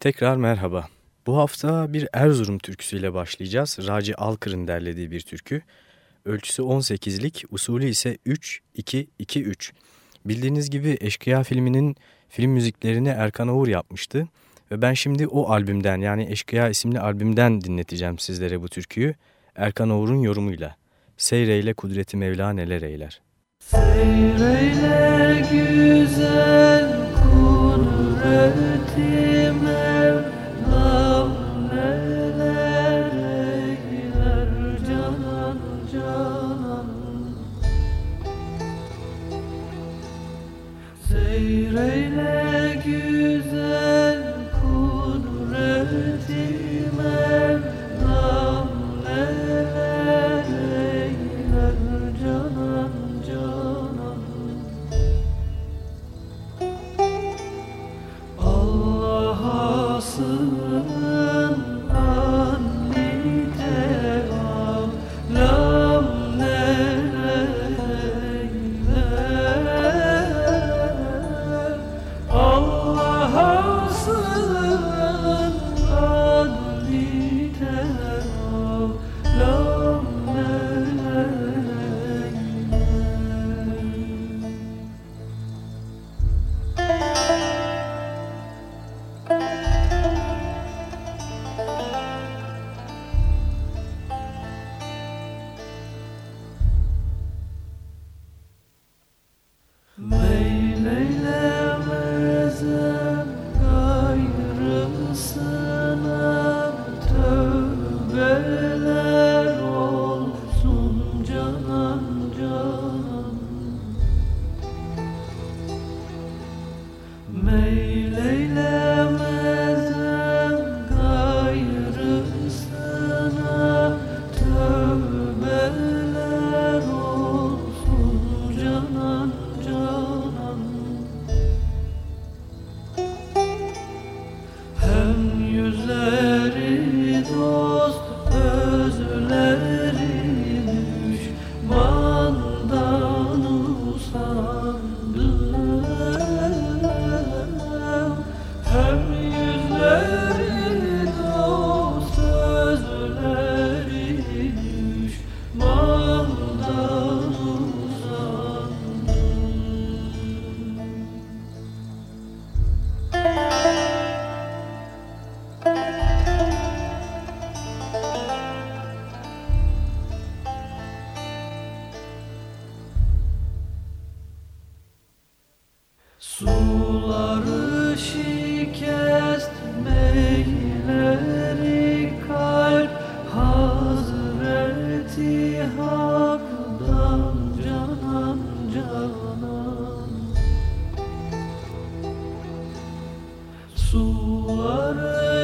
Tekrar merhaba. Bu hafta bir Erzurum türküsüyle başlayacağız. Raci Alkır'ın derlediği bir türkü. Ölçüsü 18'lik, usulü ise 3-2-2-3. Bildiğiniz gibi Eşkıya filminin film müziklerini Erkan Oğur yapmıştı. Ve ben şimdi o albümden yani Eşkıya isimli albümden dinleteceğim sizlere bu türküyü. Erkan Oğur'un yorumuyla. Seyreyle kudreti Mevla neler eyler. Seyreyle güzel kudreti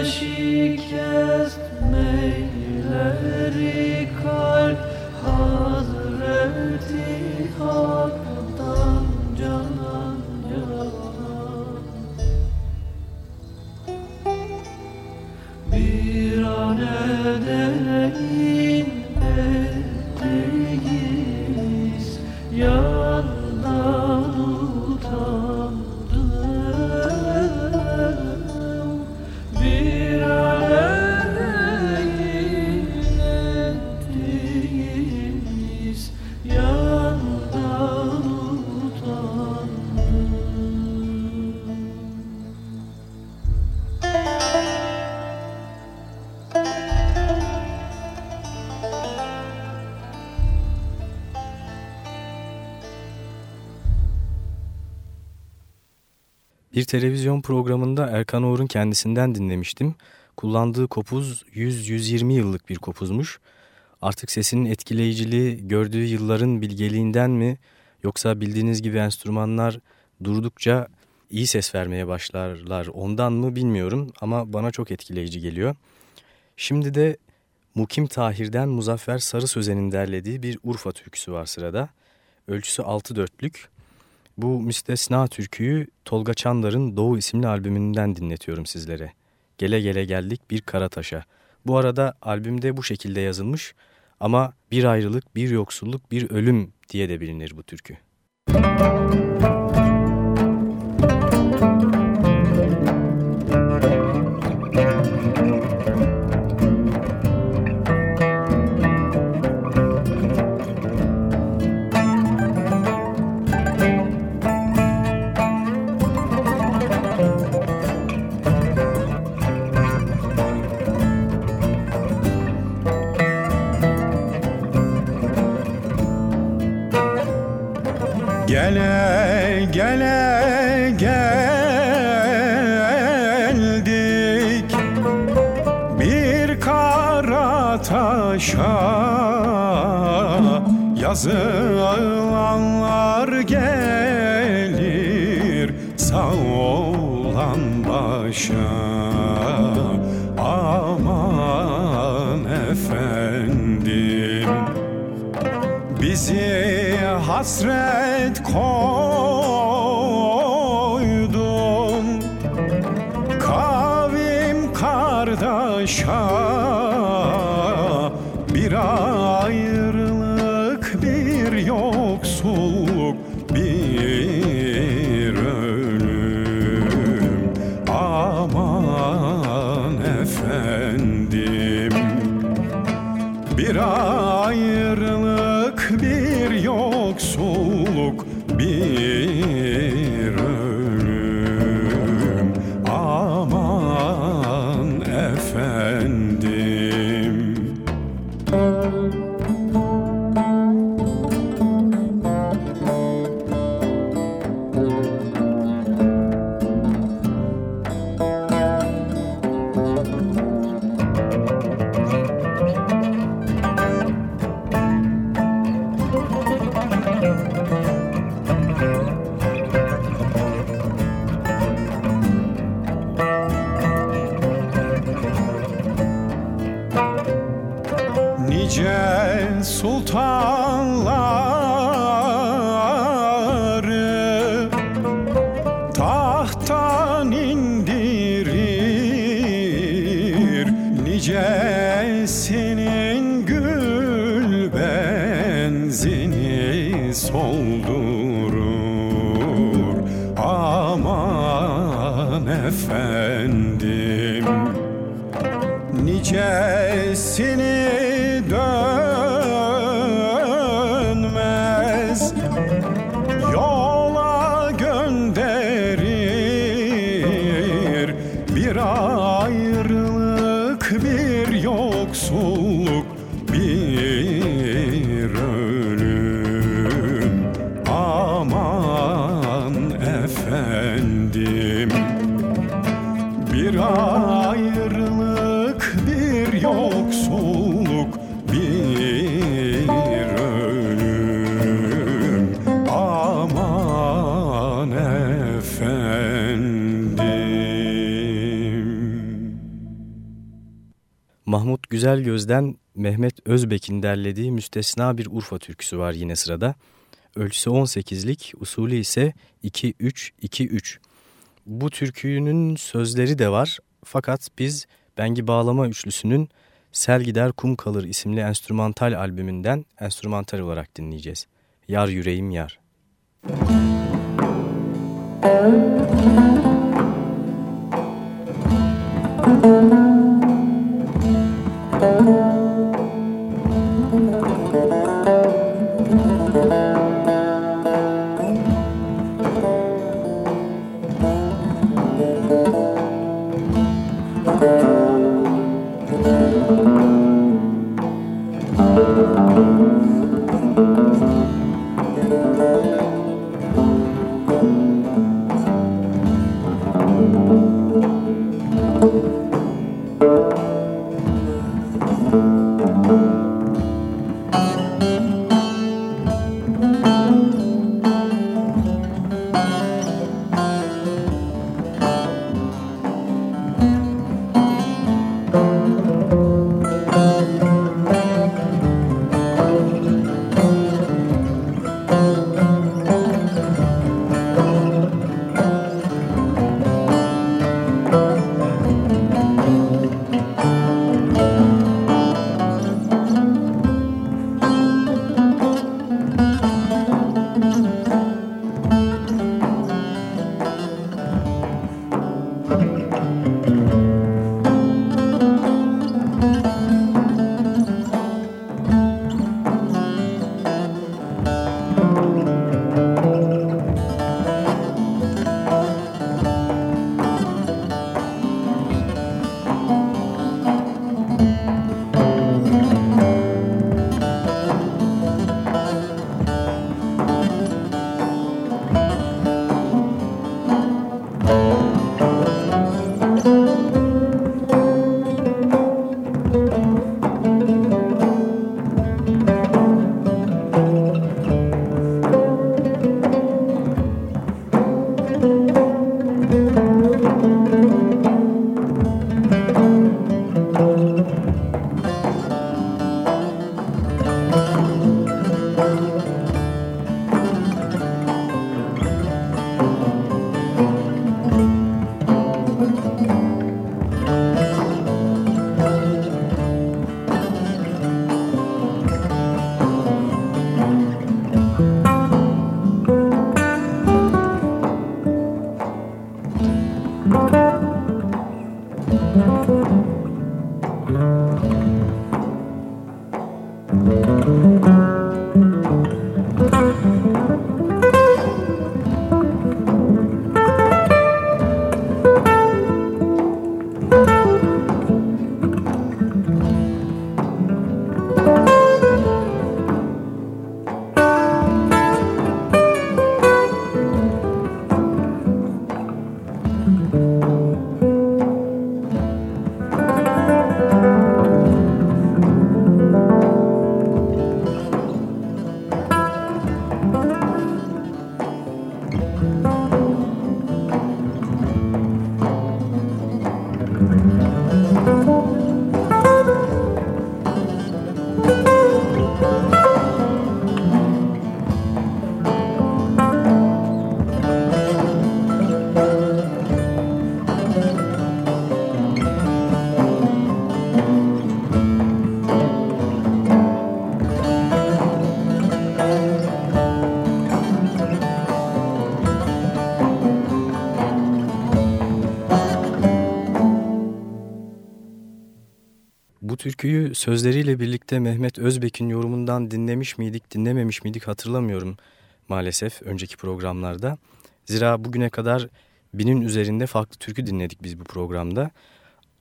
she kissed me. Televizyon programında Erkan Oğur'un kendisinden dinlemiştim. Kullandığı kopuz 100-120 yıllık bir kopuzmuş. Artık sesinin etkileyiciliği gördüğü yılların bilgeliğinden mi yoksa bildiğiniz gibi enstrümanlar durdukça iyi ses vermeye başlarlar ondan mı bilmiyorum ama bana çok etkileyici geliyor. Şimdi de Mukim Tahir'den Muzaffer Sarı Sözen'in derlediği bir Urfa türküsü var sırada. Ölçüsü 6 dörtlük. Bu müstesna türküyü Tolga Çandar'ın Doğu isimli albümünden dinletiyorum sizlere. Gele gele geldik bir kara taşa. Bu arada albümde bu şekilde yazılmış ama bir ayrılık, bir yoksulluk, bir ölüm diye de bilinir bu türkü. Müzik yazılanlar gelir sağ olan başa. Aman efendim bizi hasret koydun Güzel Göz'den Mehmet Özbek'in derlediği müstesna bir Urfa türküsü var yine sırada. Ölçüsü 18'lik, usulü ise 2-3-2-3. Bu türkünün sözleri de var fakat biz Bengi Bağlama Üçlüsü'nün Sel Gider Kum Kalır isimli enstrümantal albümünden enstrümantal olarak dinleyeceğiz. Yar Yüreğim Yar. Müzik thank you türküyü sözleriyle birlikte Mehmet Özbek'in yorumundan dinlemiş miydik, dinlememiş miydik hatırlamıyorum maalesef önceki programlarda. Zira bugüne kadar binin üzerinde farklı türkü dinledik biz bu programda.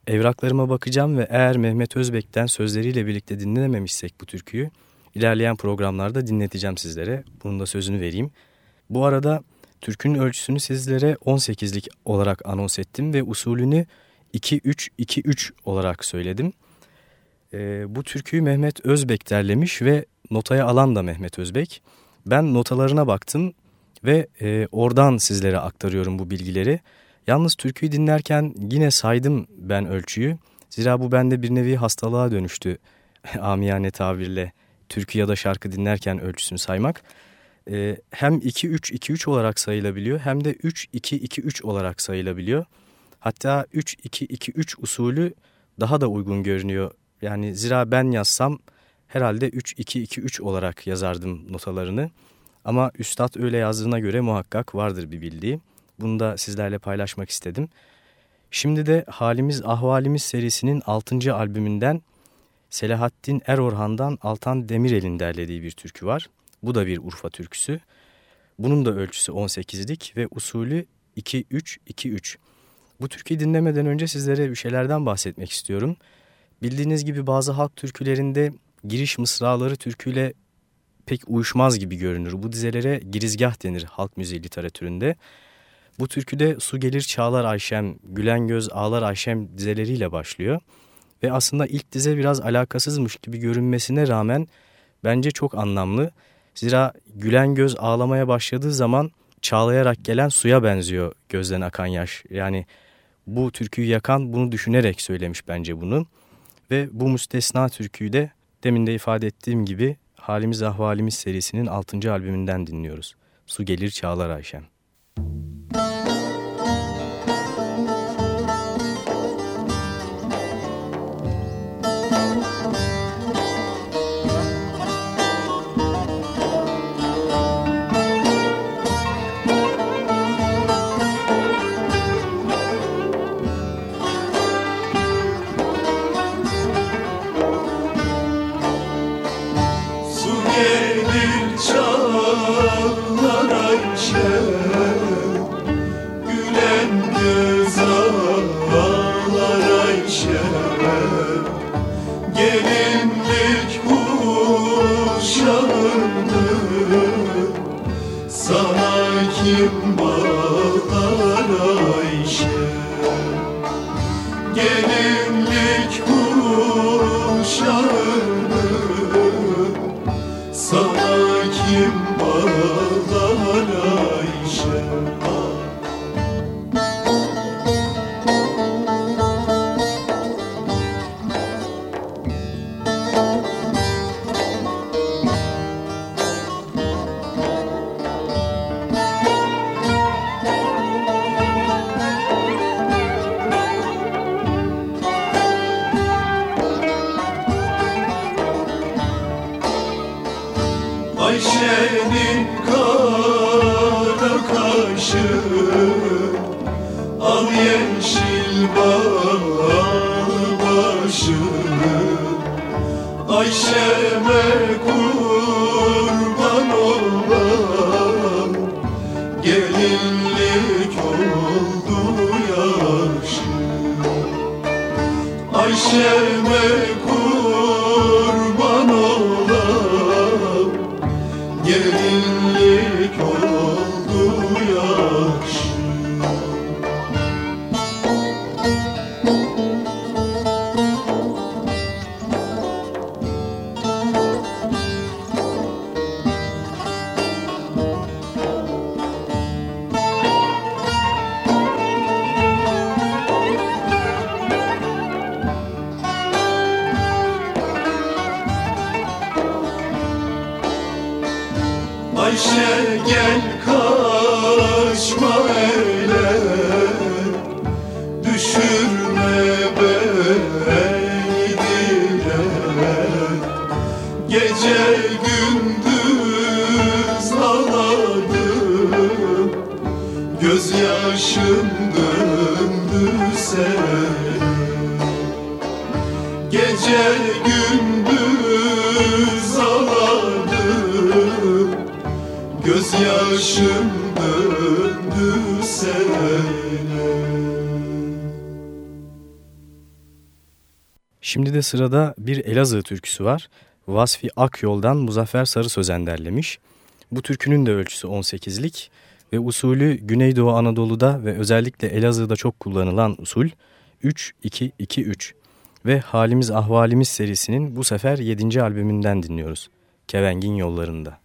Evraklarıma bakacağım ve eğer Mehmet Özbek'ten sözleriyle birlikte dinlememişsek bu türküyü ilerleyen programlarda dinleteceğim sizlere. Bunun da sözünü vereyim. Bu arada türkünün ölçüsünü sizlere 18'lik olarak anons ettim ve usulünü 2-3-2-3 olarak söyledim. E, bu türküyü Mehmet Özbek derlemiş ve notaya alan da Mehmet Özbek. Ben notalarına baktım ve e, oradan sizlere aktarıyorum bu bilgileri. Yalnız türküyü dinlerken yine saydım ben ölçüyü. Zira bu bende bir nevi hastalığa dönüştü amiyane tabirle türkü ya da şarkı dinlerken ölçüsünü saymak. Ee, hem 2-3-2-3 olarak sayılabiliyor hem de 3-2-2-3 olarak sayılabiliyor. Hatta 3-2-2-3 usulü daha da uygun görünüyor yani zira ben yazsam herhalde 3-2-2-3 olarak yazardım notalarını. Ama üstad öyle yazdığına göre muhakkak vardır bir bildiği. Bunu da sizlerle paylaşmak istedim. Şimdi de Halimiz Ahvalimiz serisinin 6. albümünden Selahattin Erorhan'dan Altan Demirel'in derlediği bir türkü var. Bu da bir Urfa türküsü. Bunun da ölçüsü 18'lik ve usulü 2-3-2-3. Bu türküyü dinlemeden önce sizlere bir şeylerden bahsetmek istiyorum. Bildiğiniz gibi bazı halk türkülerinde giriş mısraları türküyle pek uyuşmaz gibi görünür. Bu dizelere girizgah denir halk müziği literatüründe. Bu türküde su gelir çağlar Ayşem, gülen göz ağlar Ayşem dizeleriyle başlıyor. Ve aslında ilk dize biraz alakasızmış gibi görünmesine rağmen bence çok anlamlı. Zira gülen göz ağlamaya başladığı zaman çağlayarak gelen suya benziyor gözden akan yaş. Yani bu türküyü yakan bunu düşünerek söylemiş bence bunu. Ve bu müstesna türküyü de demin de ifade ettiğim gibi Halimiz Ahvalimiz serisinin 6. albümünden dinliyoruz. Su gelir çağlar Ayşem. al başını Ayşe'me kurban olan Gelinlik oldu yaşı Ayşe'me sırada bir Elazığ türküsü var. Vasfi Akyol'dan Muzaffer Sarı Sözen derlemiş. Bu türkünün de ölçüsü 18'lik ve usulü Güneydoğu Anadolu'da ve özellikle Elazığ'da çok kullanılan usul 3-2-2-3 ve Halimiz Ahvalimiz serisinin bu sefer 7. albümünden dinliyoruz. Kevengin Yollarında.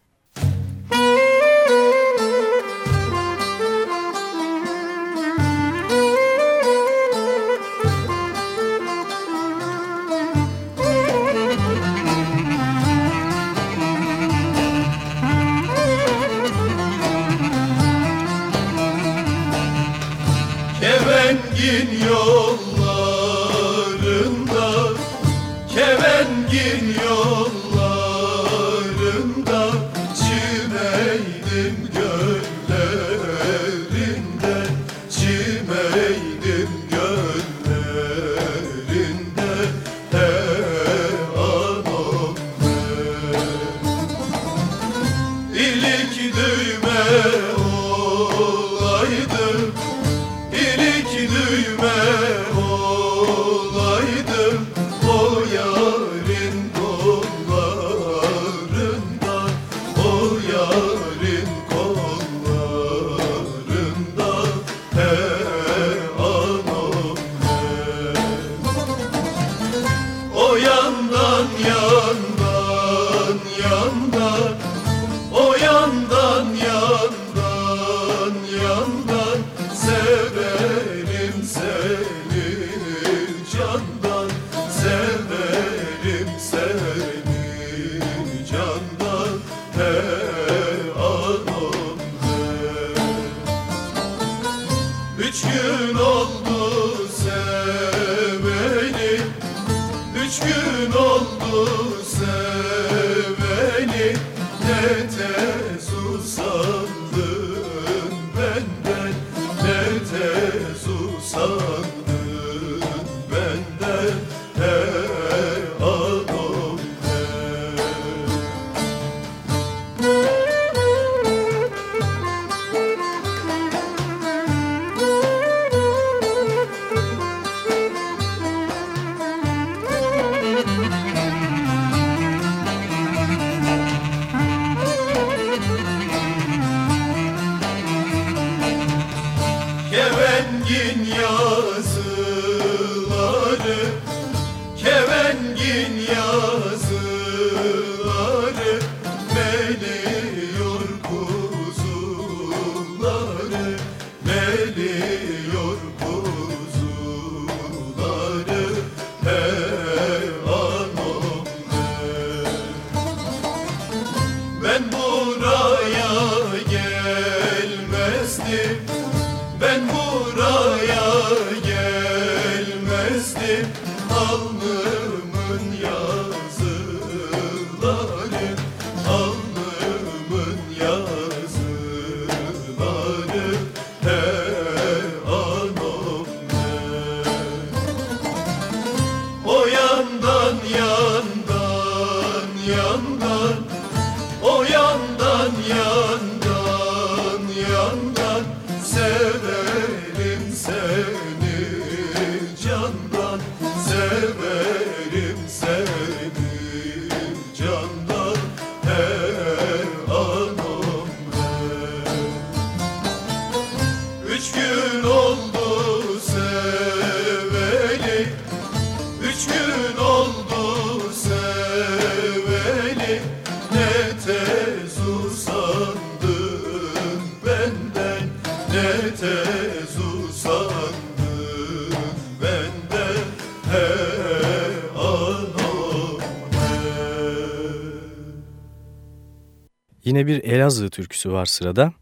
Yine bir Elazığ türküsü var sırada.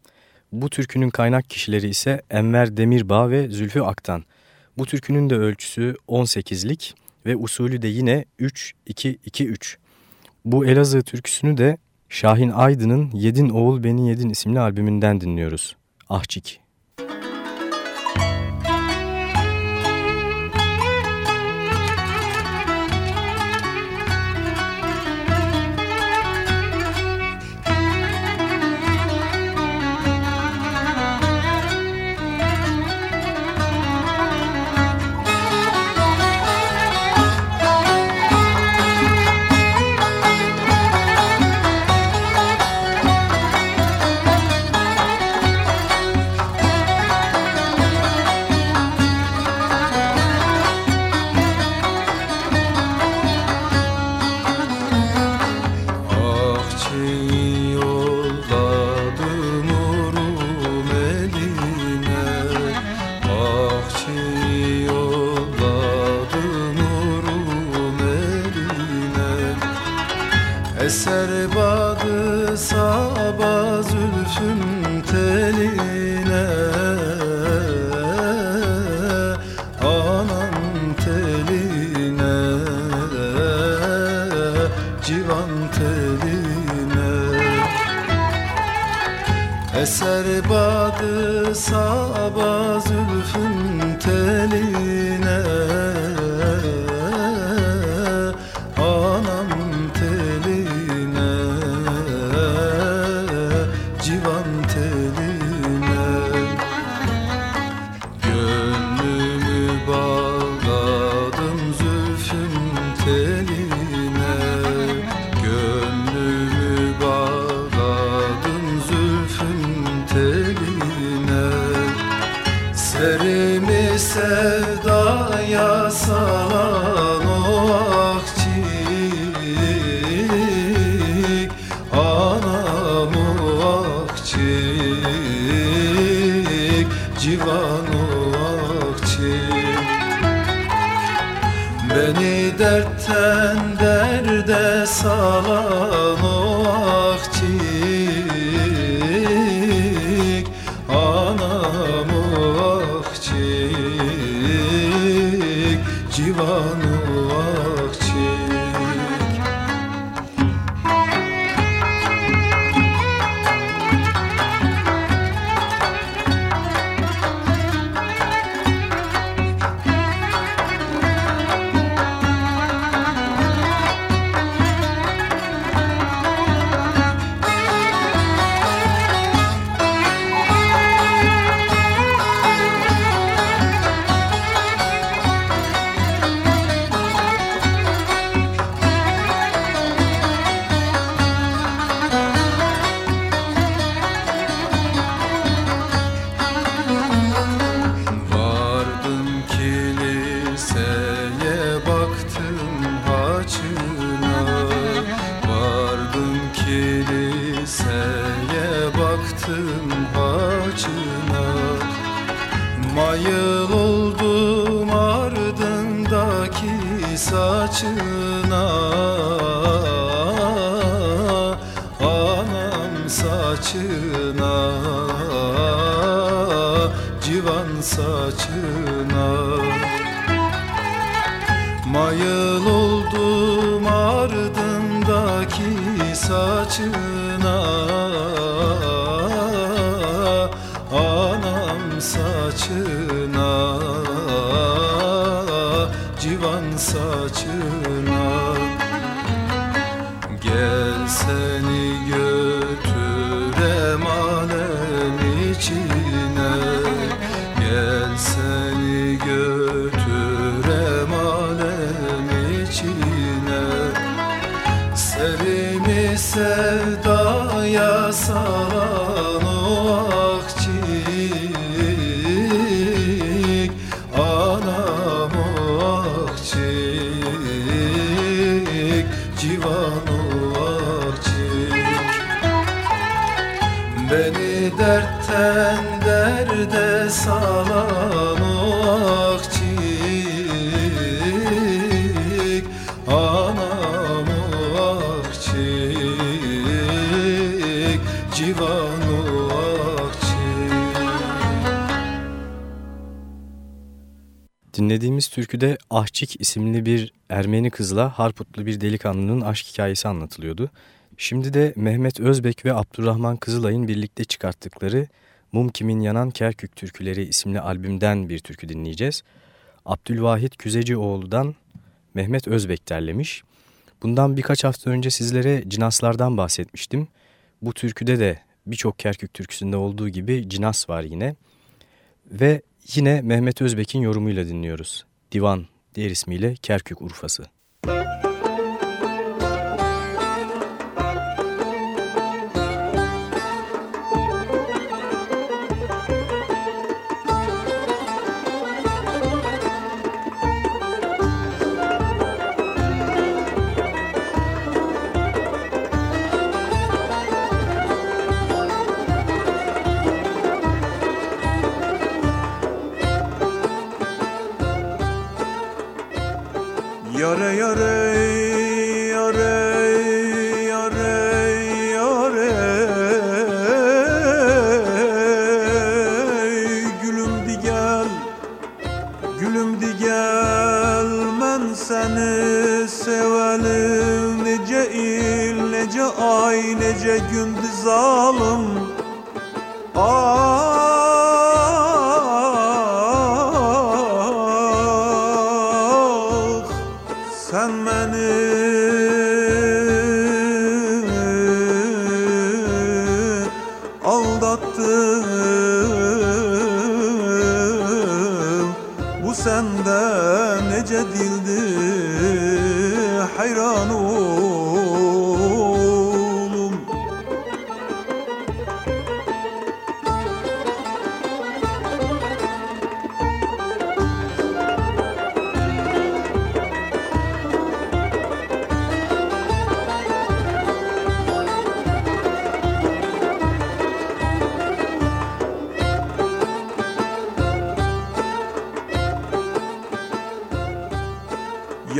Bu türkünün kaynak kişileri ise Enver Demirbağ ve Zülfü Aktan. Bu türkünün de ölçüsü 18'lik ve usulü de yine 3-2-2-3. Bu Elazığ türküsünü de Şahin Aydın'ın Yedin Oğul Beni Yedin isimli albümünden dinliyoruz. Ahçik. Akçik Civan o akçik Beni dertten derde salan o ardındaki saçına. Anam saçına Civan saçına Dinlediğimiz türküde Ahçik isimli bir Ermeni kızla Harputlu bir delikanlının aşk hikayesi anlatılıyordu. Şimdi de Mehmet Özbek ve Abdurrahman Kızılay'ın birlikte çıkarttıkları Mum Kimin Yanan Kerkük Türküleri isimli albümden bir türkü dinleyeceğiz. Abdülvahit Küzecioğlu'dan Mehmet Özbek derlemiş. Bundan birkaç hafta önce sizlere cinaslardan bahsetmiştim. Bu türküde de birçok Kerkük türküsünde olduğu gibi cinas var yine. Ve yine Mehmet Özbek'in yorumuyla dinliyoruz. Divan diğer ismiyle Kerkük Urfası.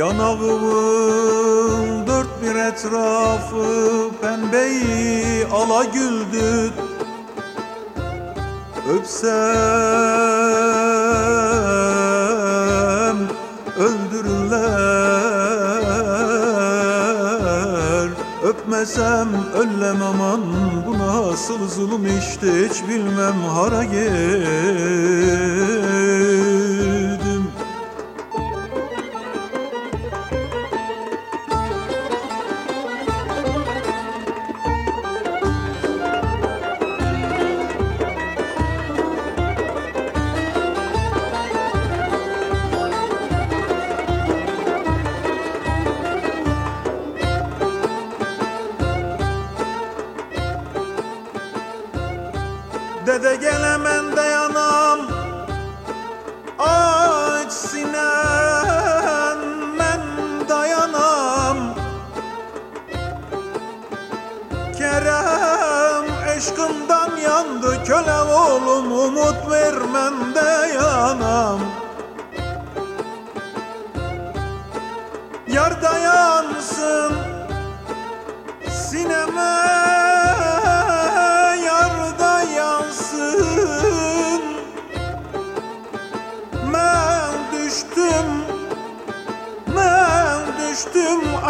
Yanağımın dört bir etrafı pembeyi ala güldü Öpsem öldürürler. Öpmesem öllem aman Bu nasıl zulüm işte hiç bilmem hara geldim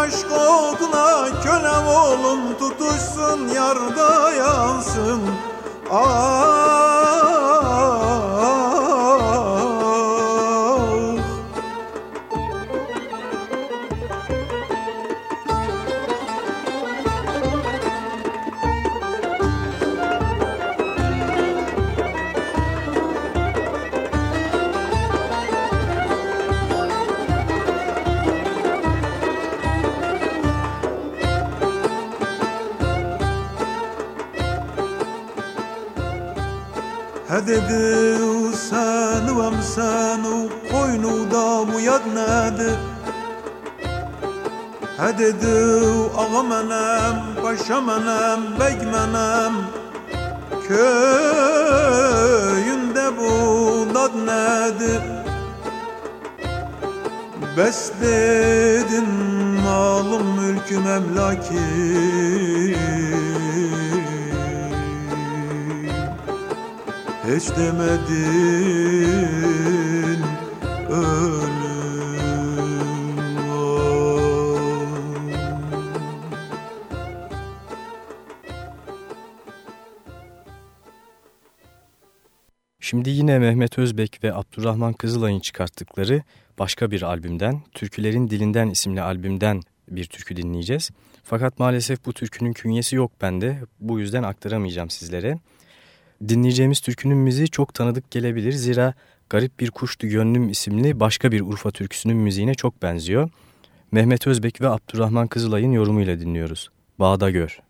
aşk oduna Kölem oğlum tutuşsun yarda yansın. Ah Sen koynu da bu yad nedir He dedi ağa menem, paşa menem, bey menem Köyünde bu dad nedir Bes dedin malım mülküm emlaki Hiç demedin ölüm Şimdi yine Mehmet Özbek ve Abdurrahman Kızılay'ın çıkarttıkları başka bir albümden, Türkülerin Dilinden isimli albümden bir türkü dinleyeceğiz. Fakat maalesef bu türkünün künyesi yok bende. Bu yüzden aktaramayacağım sizlere. Dinleyeceğimiz türkünün müziği çok tanıdık gelebilir. Zira Garip Bir Kuştu Gönlüm isimli başka bir Urfa türküsünün müziğine çok benziyor. Mehmet Özbek ve Abdurrahman Kızılay'ın yorumuyla dinliyoruz. Bağda Gör.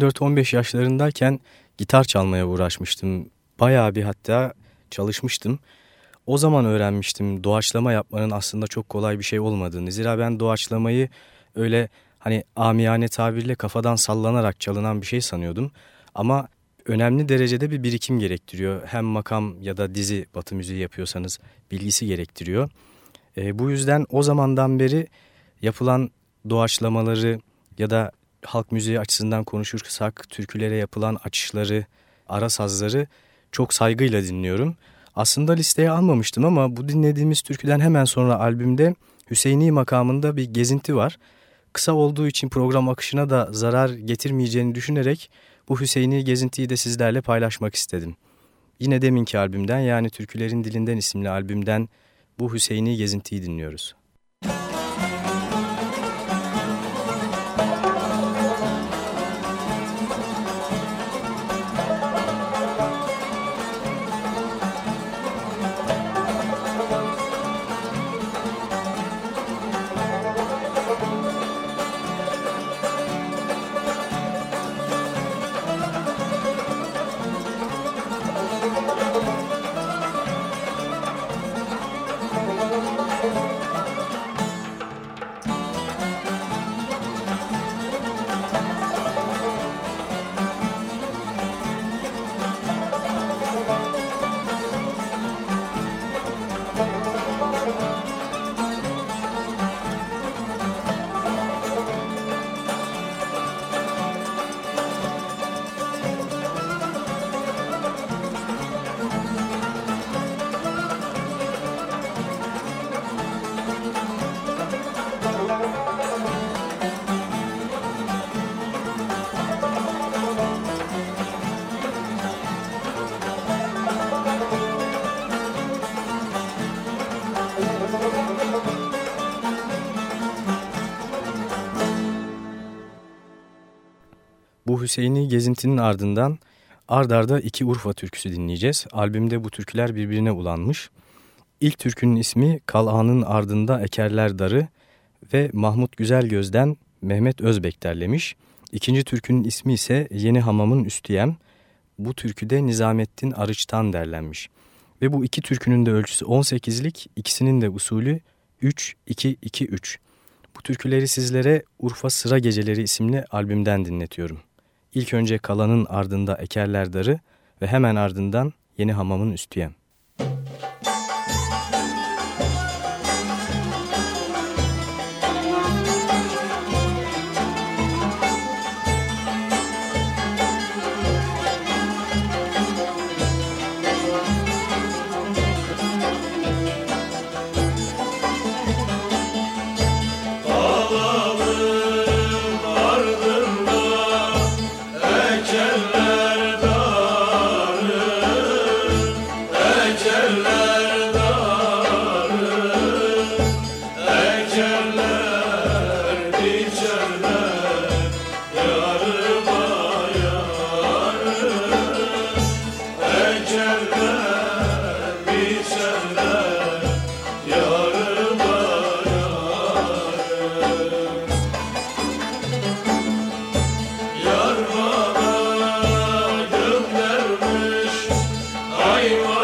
14-15 yaşlarındayken gitar çalmaya uğraşmıştım. Bayağı bir hatta çalışmıştım. O zaman öğrenmiştim doğaçlama yapmanın aslında çok kolay bir şey olmadığını. Zira ben doğaçlamayı öyle hani amiyane tabirle kafadan sallanarak çalınan bir şey sanıyordum. Ama önemli derecede bir birikim gerektiriyor. Hem makam ya da dizi batı müziği yapıyorsanız bilgisi gerektiriyor. E, bu yüzden o zamandan beri yapılan doğaçlamaları ya da halk müziği açısından konuşursak türkülere yapılan açışları, ara sazları çok saygıyla dinliyorum. Aslında listeye almamıştım ama bu dinlediğimiz türküden hemen sonra albümde Hüseyini makamında bir gezinti var. Kısa olduğu için program akışına da zarar getirmeyeceğini düşünerek bu Hüseyini gezintiyi de sizlerle paylaşmak istedim. Yine deminki albümden yani Türkülerin Dilinden isimli albümden bu Hüseyini gezintiyi dinliyoruz. Bu Hüseyin'i gezintinin ardından ard arda iki Urfa türküsü dinleyeceğiz. Albümde bu türküler birbirine ulanmış. İlk türkünün ismi Kalağan'ın ardında ekerler darı ve Mahmut Güzelgöz'den Mehmet Özbek derlemiş. İkinci türkünün ismi ise Yeni Hamam'ın Üstüyem. Bu türküde Nizamettin Arıç'tan derlenmiş. Ve bu iki türkünün de ölçüsü 18'lik, ikisinin de usulü 3-2-2-3. Bu türküleri sizlere Urfa Sıra Geceleri isimli albümden dinletiyorum. İlk önce Kalan'ın ardında Ekerler Darı ve hemen ardından Yeni Hamam'ın Üstüyem. Ayva Hallelujah.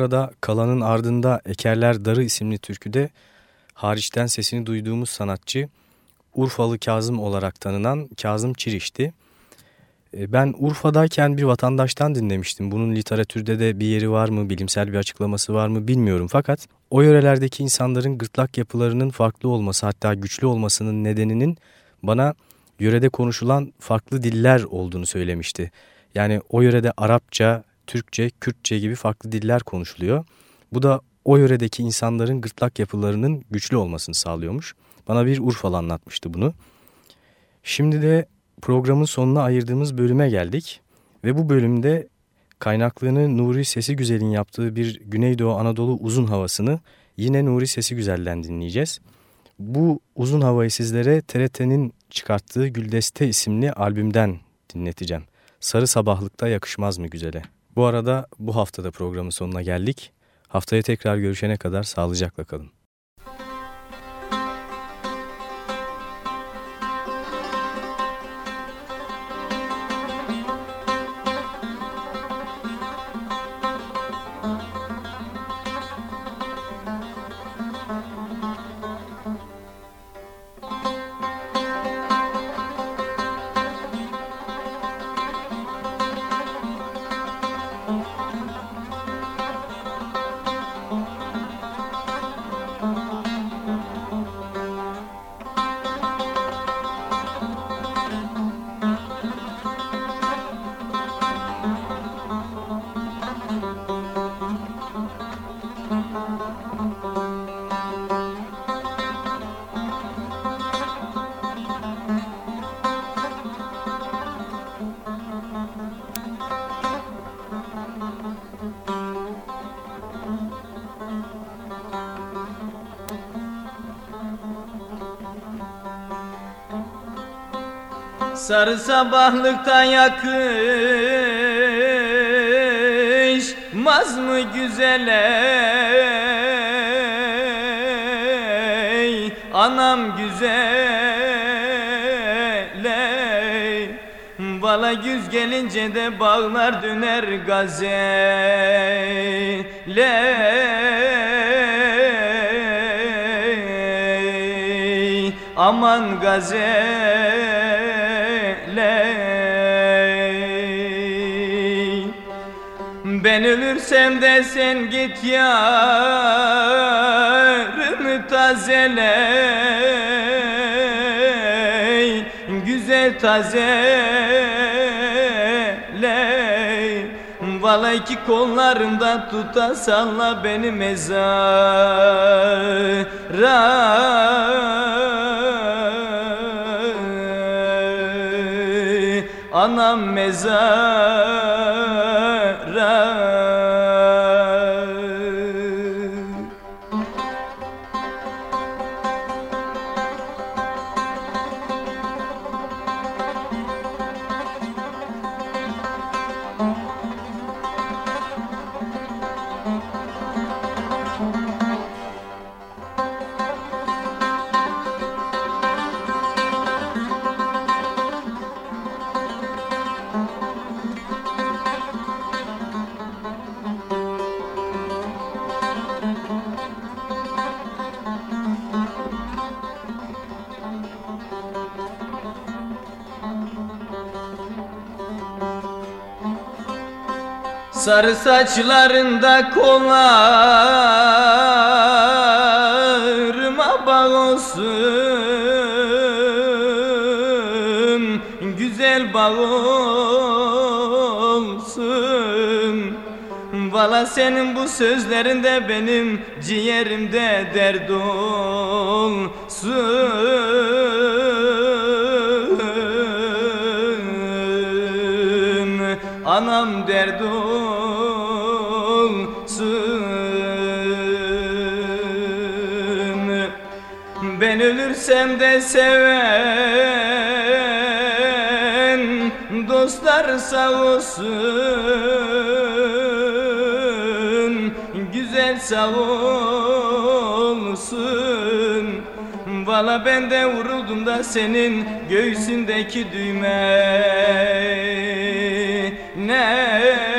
Arada Kalan'ın ardında Ekerler Darı isimli türküde hariçten sesini duyduğumuz sanatçı Urfalı Kazım olarak tanınan Kazım Çiriş'ti. E, ben Urfa'dayken bir vatandaştan dinlemiştim. Bunun literatürde de bir yeri var mı, bilimsel bir açıklaması var mı bilmiyorum. Fakat o yörelerdeki insanların gırtlak yapılarının farklı olması hatta güçlü olmasının nedeninin bana yörede konuşulan farklı diller olduğunu söylemişti. Yani o yörede Arapça, Türkçe, Kürtçe gibi farklı diller konuşuluyor. Bu da o yöredeki insanların gırtlak yapılarının güçlü olmasını sağlıyormuş. Bana bir Urfalı anlatmıştı bunu. Şimdi de programın sonuna ayırdığımız bölüme geldik. Ve bu bölümde kaynaklığını Nuri Sesi Güzel'in yaptığı bir Güneydoğu Anadolu uzun havasını yine Nuri Sesi Güzel'den dinleyeceğiz. Bu uzun havayı sizlere TRT'nin çıkarttığı Güldeste isimli albümden dinleteceğim. Sarı sabahlıkta yakışmaz mı güzele? Bu arada bu haftada programın sonuna geldik. Haftaya tekrar görüşene kadar sağlıcakla kalın. Sarı sabahlıkta yakışmaz mı güzele? Anam güzele. Bala güz gelince de bağlar döner gazele. Aman gazele Ben ölürsem de sen git yarımı tazele. Güzel tazele. Valla iki kollarımda tuta salla beni mezara. Anam mezar Sarı saçlarında kollarıma bağ olsun. Güzel bağ olsun. Valla senin bu sözlerinde benim ciğerimde dert olsun. Anam dert olsun Ölürsem de seven dostlar sağ olsun. Güzel sağ olsun. Valla ben de vuruldum da senin göğsündeki düğme ne